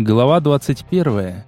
Глава 21.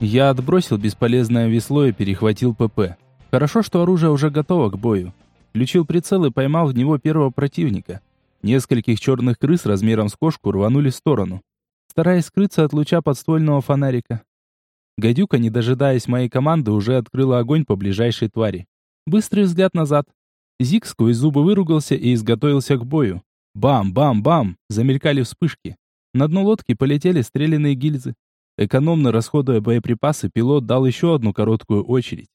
Я отбросил бесполезное весло и перехватил ПП. Хорошо, что оружие уже готово к бою. Включил прицел и поймал в него первого противника. Нескольких черных крыс размером с кошку рванули в сторону, стараясь скрыться от луча подствольного фонарика. Гадюка, не дожидаясь моей команды, уже открыла огонь по ближайшей твари. Быстрый взгляд назад. Зиг сквозь зубы выругался и изготовился к бою. Бам-бам-бам! Замелькали вспышки. На дно лодки полетели стрелянные гильзы. Экономно расходуя боеприпасы, пилот дал еще одну короткую очередь.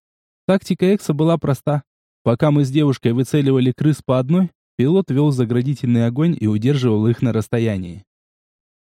Тактика Экса была проста. Пока мы с девушкой выцеливали крыс по одной, пилот вел заградительный огонь и удерживал их на расстоянии.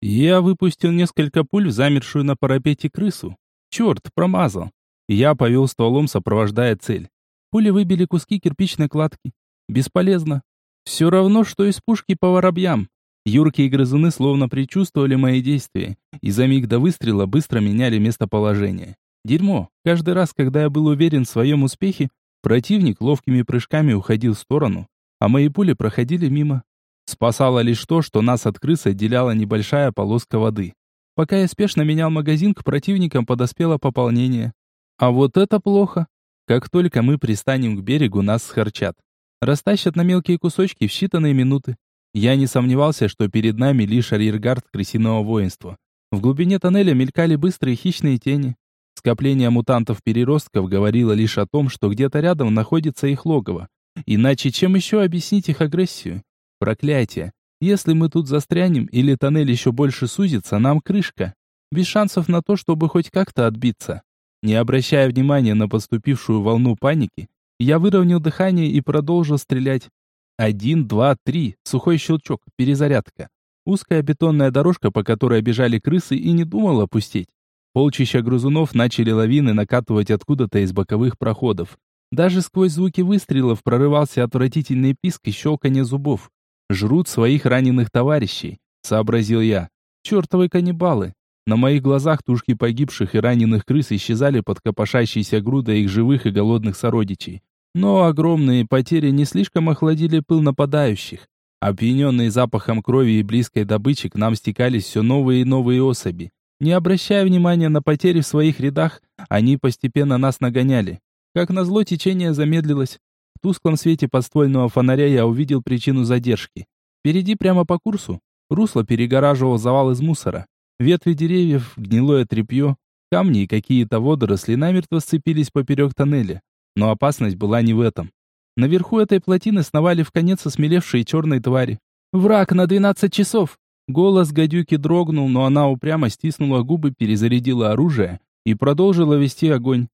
Я выпустил несколько пуль в замершую на парапете крысу. Черт, промазал. Я повел стволом, сопровождая цель. Пули выбили куски кирпичной кладки. Бесполезно. Все равно, что из пушки по воробьям. Юркие грызуны словно предчувствовали мои действия, и за миг до выстрела быстро меняли местоположение. Дерьмо. Каждый раз, когда я был уверен в своем успехе, противник ловкими прыжками уходил в сторону, а мои пули проходили мимо. Спасало лишь то, что нас от крыс отделяла небольшая полоска воды. Пока я спешно менял магазин, к противникам подоспело пополнение. А вот это плохо. Как только мы пристанем к берегу, нас схарчат растащат на мелкие кусочки в считанные минуты. Я не сомневался, что перед нами лишь арьергард крысиного воинства. В глубине тоннеля мелькали быстрые хищные тени. Скопление мутантов-переростков говорило лишь о том, что где-то рядом находится их логово. Иначе чем еще объяснить их агрессию? Проклятие. Если мы тут застрянем или тоннель еще больше сузится, нам крышка. Без шансов на то, чтобы хоть как-то отбиться. Не обращая внимания на поступившую волну паники, я выровнял дыхание и продолжил стрелять. Один, два, три. Сухой щелчок. Перезарядка. Узкая бетонная дорожка, по которой бежали крысы, и не думала опустить. Полчища грызунов начали лавины накатывать откуда-то из боковых проходов. Даже сквозь звуки выстрелов прорывался отвратительный писк и щелканье зубов. «Жрут своих раненых товарищей», — сообразил я. «Чертовы каннибалы!» На моих глазах тушки погибших и раненых крыс исчезали под копошащейся грудой их живых и голодных сородичей. Но огромные потери не слишком охладили пыл нападающих. Опьяненные запахом крови и близкой добычи к нам стекались все новые и новые особи. Не обращая внимания на потери в своих рядах, они постепенно нас нагоняли. Как назло, течение замедлилось. В тусклом свете подствольного фонаря я увидел причину задержки. Впереди прямо по курсу русло перегораживал завал из мусора. Ветви деревьев, гнилое тряпье, камни и какие-то водоросли намертво сцепились поперек тоннеля. Но опасность была не в этом. Наверху этой плотины сновали в конец осмелевшие черные твари. «Враг на двенадцать часов!» Голос гадюки дрогнул, но она упрямо стиснула губы, перезарядила оружие и продолжила вести огонь.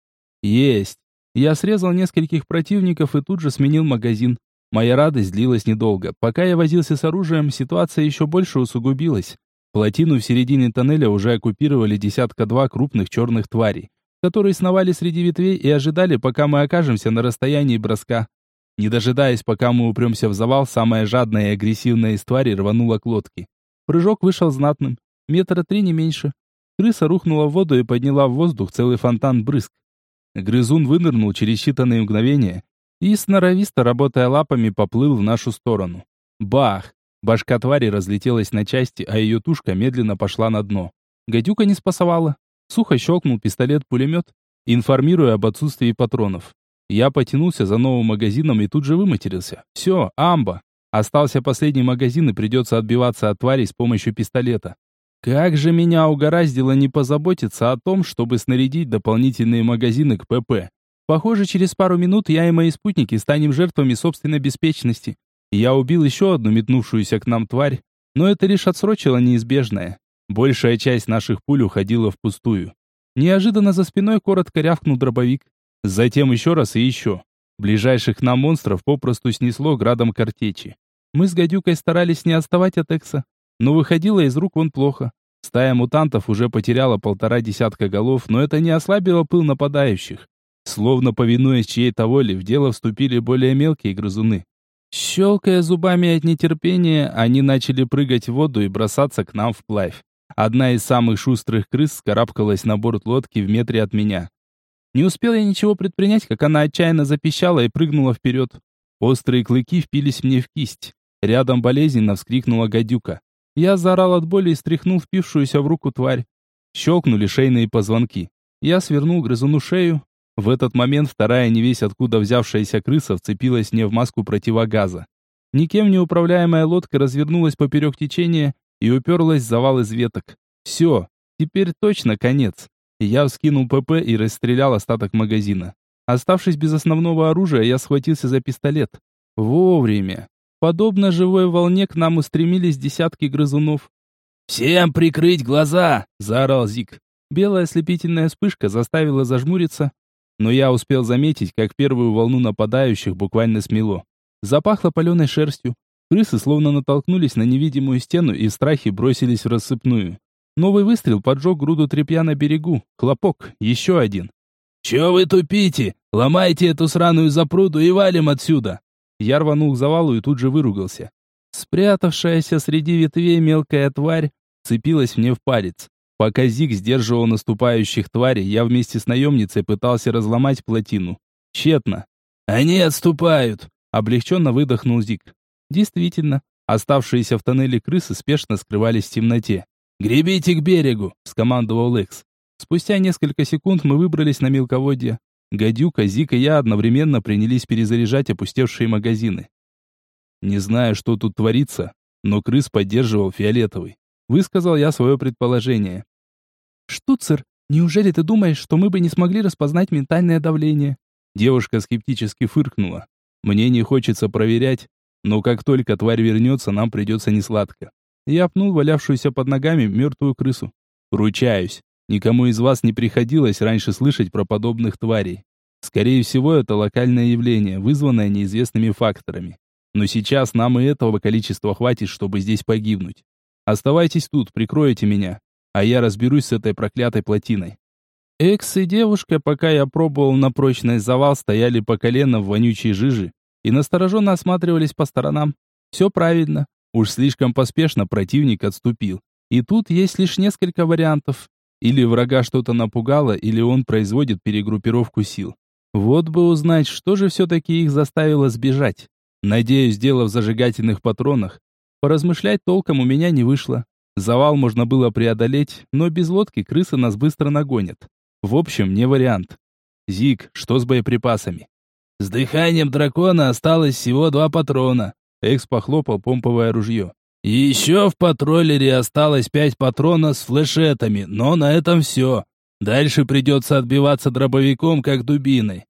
«Есть!» Я срезал нескольких противников и тут же сменил магазин. Моя радость длилась недолго. Пока я возился с оружием, ситуация еще больше усугубилась. Плотину в середине тоннеля уже оккупировали десятка-два крупных черных тварей, которые сновали среди ветвей и ожидали, пока мы окажемся на расстоянии броска. Не дожидаясь, пока мы упремся в завал, самая жадная и агрессивная из тварей рванула к лодке. Прыжок вышел знатным, метра три не меньше. Крыса рухнула в воду и подняла в воздух целый фонтан брызг. Грызун вынырнул через считанные мгновения и, сноровисто работая лапами, поплыл в нашу сторону. Бах! Башка твари разлетелась на части, а ее тушка медленно пошла на дно. Гадюка не спасовала. Сухо щелкнул пистолет-пулемет, информируя об отсутствии патронов. Я потянулся за новым магазином и тут же выматерился. Все, амба. Остался последний магазин и придется отбиваться от тварей с помощью пистолета. Как же меня угораздило не позаботиться о том, чтобы снарядить дополнительные магазины к ПП. Похоже, через пару минут я и мои спутники станем жертвами собственной беспечности. Я убил еще одну метнувшуюся к нам тварь, но это лишь отсрочило неизбежное. Большая часть наших пуль уходила впустую. Неожиданно за спиной коротко рявкнул дробовик. Затем еще раз и еще. Ближайших нам монстров попросту снесло градом картечи. Мы с гадюкой старались не отставать от Экса, но выходило из рук он плохо. Стая мутантов уже потеряла полтора десятка голов, но это не ослабило пыл нападающих. Словно повинуясь чьей-то воле, в дело вступили более мелкие грызуны. Щелкая зубами от нетерпения, они начали прыгать в воду и бросаться к нам вплавь. Одна из самых шустрых крыс скарабкалась на борт лодки в метре от меня. Не успел я ничего предпринять, как она отчаянно запищала и прыгнула вперед. Острые клыки впились мне в кисть. Рядом болезненно вскрикнула гадюка. Я заорал от боли и стряхнул впившуюся в руку тварь. Щелкнули шейные позвонки. Я свернул грызуну шею. В этот момент вторая невесть откуда взявшаяся крыса вцепилась мне в маску противогаза. Никем не управляемая лодка развернулась поперек течения и уперлась в завал из веток. Все, теперь точно конец. Я вскинул ПП и расстрелял остаток магазина. Оставшись без основного оружия, я схватился за пистолет. Вовремя. Подобно живой волне к нам устремились десятки грызунов. «Всем прикрыть глаза!» – заорал Зик. Белая ослепительная вспышка заставила зажмуриться, но я успел заметить, как первую волну нападающих буквально смело. Запахло паленой шерстью. Крысы словно натолкнулись на невидимую стену и в страхе бросились в рассыпную. Новый выстрел поджег груду тряпья на берегу. Хлопок, еще один. «Че вы тупите? Ломайте эту сраную запруду и валим отсюда!» Я рванул к завалу и тут же выругался. Спрятавшаяся среди ветвей мелкая тварь цепилась мне в палец. Пока Зиг сдерживал наступающих тварей, я вместе с наемницей пытался разломать плотину. Тщетно. «Они отступают!» Облегченно выдохнул Зиг. Действительно, оставшиеся в тоннеле крысы спешно скрывались в темноте. «Гребите к берегу!» – скомандовал Лекс. Спустя несколько секунд мы выбрались на мелководье. Гадюка, Зик и я одновременно принялись перезаряжать опустевшие магазины. Не знаю, что тут творится, но крыс поддерживал фиолетовый. Высказал я свое предположение. «Штуцер, неужели ты думаешь, что мы бы не смогли распознать ментальное давление?» Девушка скептически фыркнула. «Мне не хочется проверять, но как только тварь вернется, нам придется несладко». Я пнул валявшуюся под ногами мертвую крысу. «Ручаюсь, Никому из вас не приходилось раньше слышать про подобных тварей. Скорее всего, это локальное явление, вызванное неизвестными факторами. Но сейчас нам и этого количества хватит, чтобы здесь погибнуть. Оставайтесь тут, прикройте меня, а я разберусь с этой проклятой плотиной. Экс и девушка, пока я пробовал на прочность завал, стояли по колено в вонючей жиже и настороженно осматривались по сторонам. Все правильно. Уж слишком поспешно противник отступил. И тут есть лишь несколько вариантов. Или врага что-то напугало, или он производит перегруппировку сил. Вот бы узнать, что же все-таки их заставило сбежать. Надеюсь, дело в зажигательных патронах. Поразмышлять толком у меня не вышло. Завал можно было преодолеть, но без лодки крысы нас быстро нагонят. В общем, не вариант. Зик, что с боеприпасами? С дыханием дракона осталось всего два патрона. Экс похлопал помповое ружье. Еще в патрулере осталось пять патронов с флешетами, но на этом все. Дальше придется отбиваться дробовиком, как дубиной.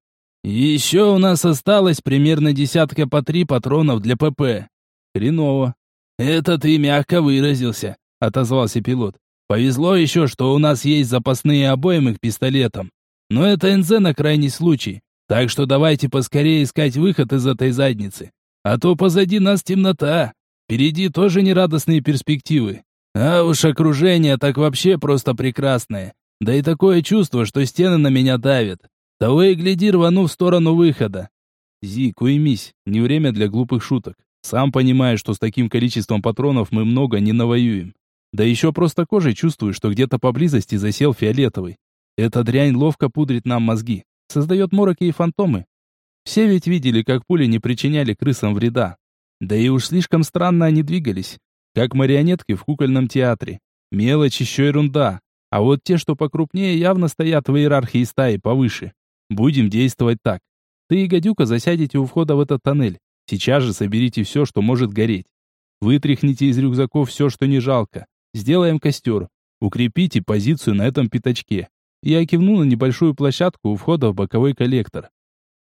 Еще у нас осталось примерно десятка по три патронов для ПП. Хреново. Это ты мягко выразился, отозвался пилот. Повезло еще, что у нас есть запасные обоймы к пистолетам. Но это НЗ на крайний случай. Так что давайте поскорее искать выход из этой задницы. А то позади нас темнота. Впереди тоже нерадостные перспективы. А уж окружение так вообще просто прекрасное. Да и такое чувство, что стены на меня давят. Того и гляди, рвану в сторону выхода. Зик, уймись, не время для глупых шуток. Сам понимаешь, что с таким количеством патронов мы много не навоюем. Да еще просто кожей чувствую, что где-то поблизости засел фиолетовый. Эта дрянь ловко пудрит нам мозги, создает мороки и фантомы. Все ведь видели, как пули не причиняли крысам вреда. Да и уж слишком странно они двигались, как марионетки в кукольном театре. Мелочь еще ерунда. А вот те, что покрупнее, явно стоят в иерархии стаи повыше. Будем действовать так. Ты и гадюка засядете у входа в этот тоннель. Сейчас же соберите все, что может гореть. Вытряхните из рюкзаков все, что не жалко. Сделаем костер. Укрепите позицию на этом пятачке. Я кивнул на небольшую площадку у входа в боковой коллектор.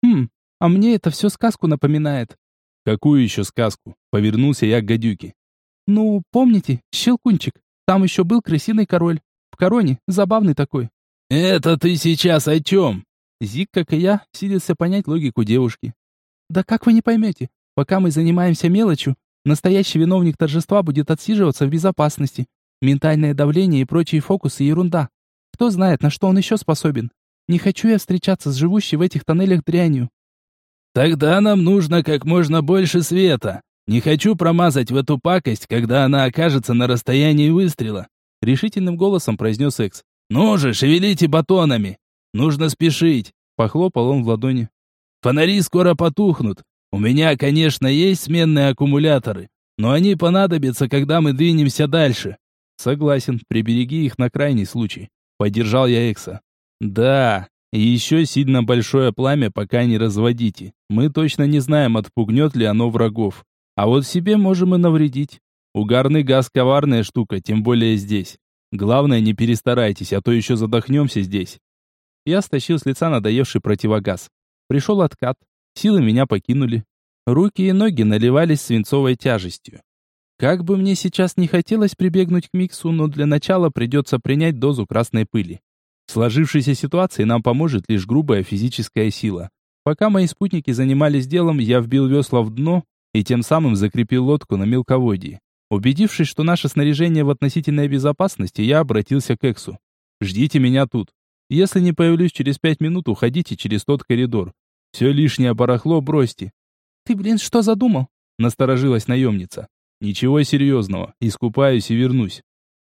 Хм, а мне это все сказку напоминает. Какую еще сказку? Повернулся я к гадюке. Ну, помните, Щелкунчик? Там еще был крысиный король. В короне, забавный такой. Это ты сейчас о чем? Зик, как и я, силился понять логику девушки. Да как вы не поймете? Пока мы занимаемся мелочью, настоящий виновник торжества будет отсиживаться в безопасности. Ментальное давление и прочие фокусы ерунда. Кто знает, на что он еще способен. Не хочу я встречаться с живущей в этих тоннелях дрянью. Тогда нам нужно как можно больше света. Не хочу промазать в эту пакость, когда она окажется на расстоянии выстрела, решительным голосом произнес Экс. Ну же, шевелите батонами. Нужно спешить, похлопал он в ладони. Фонари скоро потухнут. У меня, конечно, есть сменные аккумуляторы, но они понадобятся, когда мы двинемся дальше». «Согласен, прибереги их на крайний случай». Поддержал я Экса. «Да, и еще сильно большое пламя пока не разводите. Мы точно не знаем, отпугнет ли оно врагов. А вот себе можем и навредить. Угарный газ коварная штука, тем более здесь. Главное, не перестарайтесь, а то еще задохнемся здесь». Я стащил с лица надоевший противогаз. Пришел откат. Силы меня покинули. Руки и ноги наливались свинцовой тяжестью. Как бы мне сейчас не хотелось прибегнуть к миксу, но для начала придется принять дозу красной пыли. В сложившейся ситуации нам поможет лишь грубая физическая сила. Пока мои спутники занимались делом, я вбил весла в дно и тем самым закрепил лодку на мелководье. Убедившись, что наше снаряжение в относительной безопасности, я обратился к Эксу. «Ждите меня тут. Если не появлюсь через пять минут, уходите через тот коридор. Все лишнее барахло бросьте». «Ты, блин, что задумал?» Насторожилась наемница. «Ничего серьезного. Искупаюсь и вернусь».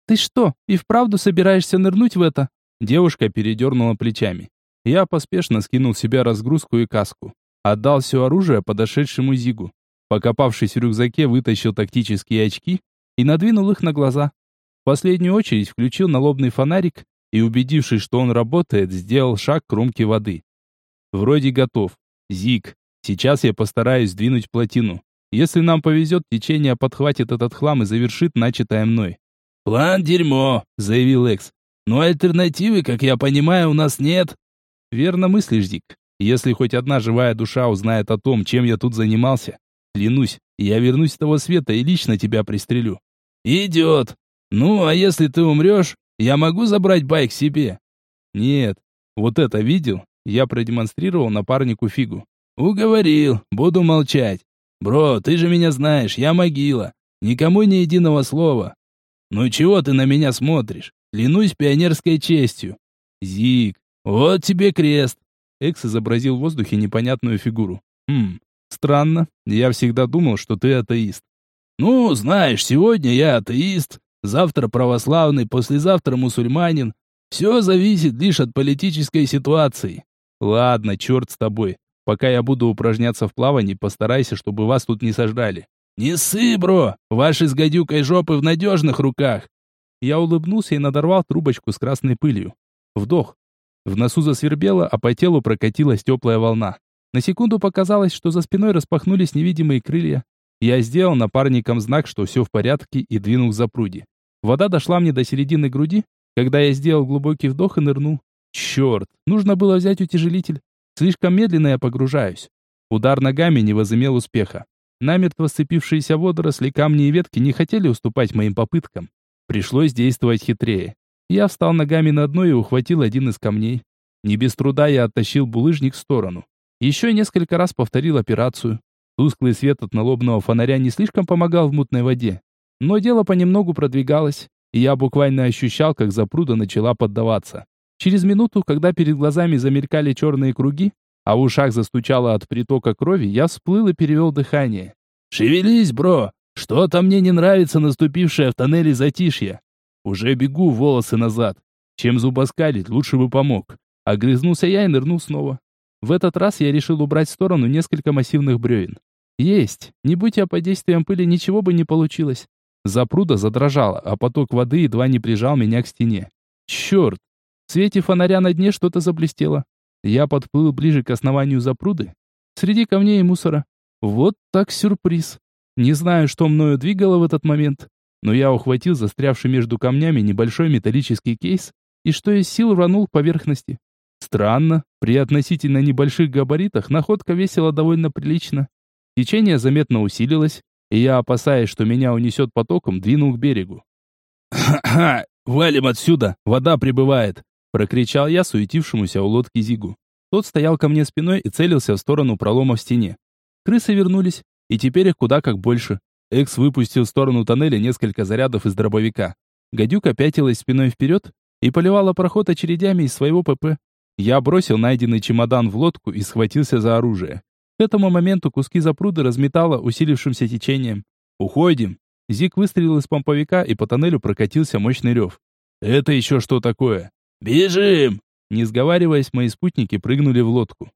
«Ты что, и вправду собираешься нырнуть в это?» Девушка передернула плечами. Я поспешно скинул с себя разгрузку и каску. Отдал все оружие подошедшему Зигу. Покопавшись в рюкзаке, вытащил тактические очки и надвинул их на глаза. В последнюю очередь включил налобный фонарик и, убедившись, что он работает, сделал шаг к кромке воды. Вроде готов. Зиг, сейчас я постараюсь сдвинуть плотину. Если нам повезет, течение подхватит этот хлам и завершит начатое мной. «План дерьмо», — заявил Экс. Но альтернативы, как я понимаю, у нас нет. Верно мыслишь, Дик. Если хоть одна живая душа узнает о том, чем я тут занимался, клянусь, я вернусь с того света и лично тебя пристрелю. Идет. Ну, а если ты умрешь, я могу забрать байк себе? Нет. Вот это видел? Я продемонстрировал напарнику фигу. Уговорил, буду молчать. Бро, ты же меня знаешь, я могила. Никому ни единого слова. Ну чего ты на меня смотришь? Клянусь пионерской честью. Зик, вот тебе крест. Экс изобразил в воздухе непонятную фигуру. Хм, странно. Я всегда думал, что ты атеист. Ну, знаешь, сегодня я атеист, завтра православный, послезавтра мусульманин. Все зависит лишь от политической ситуации. Ладно, черт с тобой. Пока я буду упражняться в плавании, постарайся, чтобы вас тут не сожрали. Не ссы, бро, ваши с гадюкой жопы в надежных руках. Я улыбнулся и надорвал трубочку с красной пылью. Вдох. В носу засвербело, а по телу прокатилась теплая волна. На секунду показалось, что за спиной распахнулись невидимые крылья. Я сделал напарникам знак, что все в порядке, и двинул к запруде. Вода дошла мне до середины груди, когда я сделал глубокий вдох и нырнул. Черт, нужно было взять утяжелитель. Слишком медленно я погружаюсь. Удар ногами не возымел успеха. Намертво сцепившиеся водоросли, камни и ветки не хотели уступать моим попыткам. Пришлось действовать хитрее. Я встал ногами на дно и ухватил один из камней. Не без труда я оттащил булыжник в сторону. Еще несколько раз повторил операцию. Тусклый свет от налобного фонаря не слишком помогал в мутной воде. Но дело понемногу продвигалось, и я буквально ощущал, как запруда начала поддаваться. Через минуту, когда перед глазами замелькали черные круги, а в ушах застучало от притока крови, я всплыл и перевел дыхание. «Шевелись, бро! Что-то мне не нравится наступившее в тоннеле затишье. Уже бегу волосы назад. Чем зубоскалить, лучше бы помог. Огрызнулся я и нырнул снова. В этот раз я решил убрать в сторону несколько массивных бревен. Есть. Не будь я под действием пыли, ничего бы не получилось. Запруда задрожала, а поток воды едва не прижал меня к стене. Черт! В свете фонаря на дне что-то заблестело. Я подплыл ближе к основанию запруды. Среди камней и мусора. Вот так сюрприз. Не знаю, что мною двигало в этот момент, но я ухватил застрявший между камнями небольшой металлический кейс и что из сил рванул к поверхности. Странно, при относительно небольших габаритах находка весила довольно прилично. Течение заметно усилилось, и я, опасаясь, что меня унесет потоком, двинул к берегу. «Ха-ха! Валим отсюда! Вода прибывает!» Прокричал я суетившемуся у лодки Зигу. Тот стоял ко мне спиной и целился в сторону пролома в стене. Крысы вернулись, и теперь их куда как больше. Экс выпустил в сторону тоннеля несколько зарядов из дробовика. Гадюка пятилась спиной вперед и поливала проход очередями из своего ПП. Я бросил найденный чемодан в лодку и схватился за оружие. К этому моменту куски запруды разметало усилившимся течением. «Уходим!» Зик выстрелил из помповика, и по тоннелю прокатился мощный рев. «Это еще что такое?» «Бежим!» Не сговариваясь, мои спутники прыгнули в лодку.